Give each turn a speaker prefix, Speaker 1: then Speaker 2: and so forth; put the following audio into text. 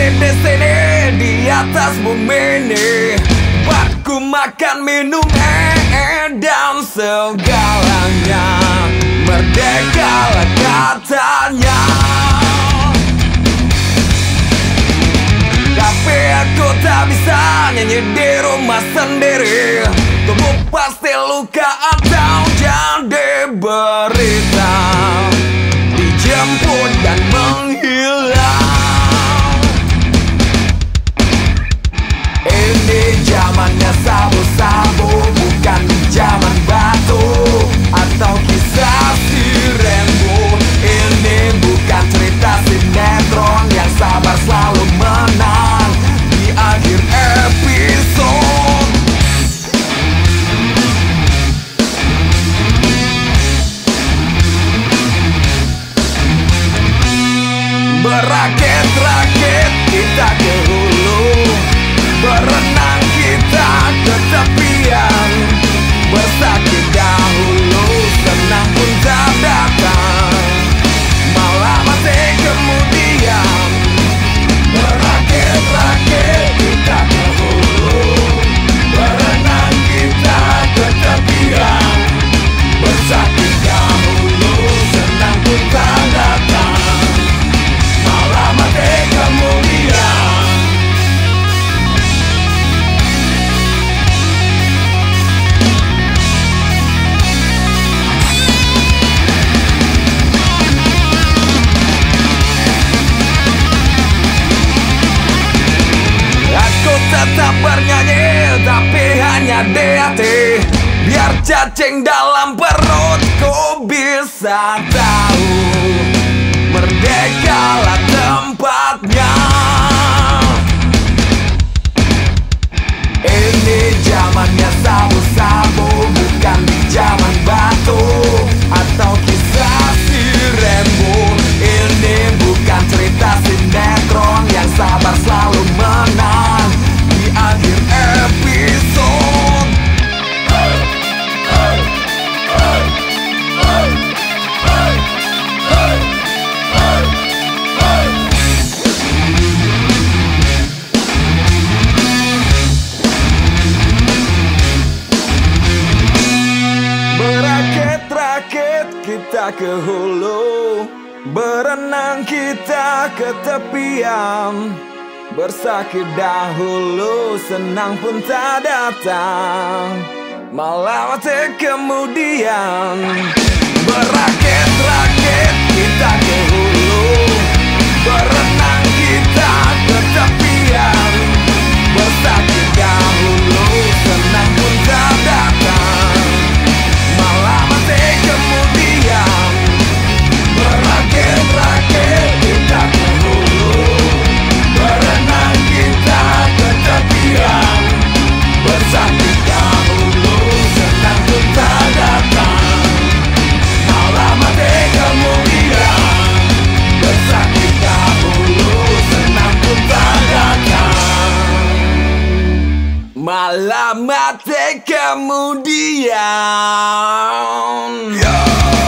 Speaker 1: sini sini di atas bumi ini Aku makan minum eh, dan segalanya. Merdeka katanya. Tapi aku tak bisa nyanyi di rumah sendiri. Tubuh pasti luka atau jadi ber Berakit-rakit kita ke hati Biar cacing dalam perutku bisa tahu. Merdekalah tempatnya kita ke hulu Berenang kita ke tepian. Bersakit dahulu senang pun tak datang. Malah kemudian Berakit-rakit mati kemudian yeah.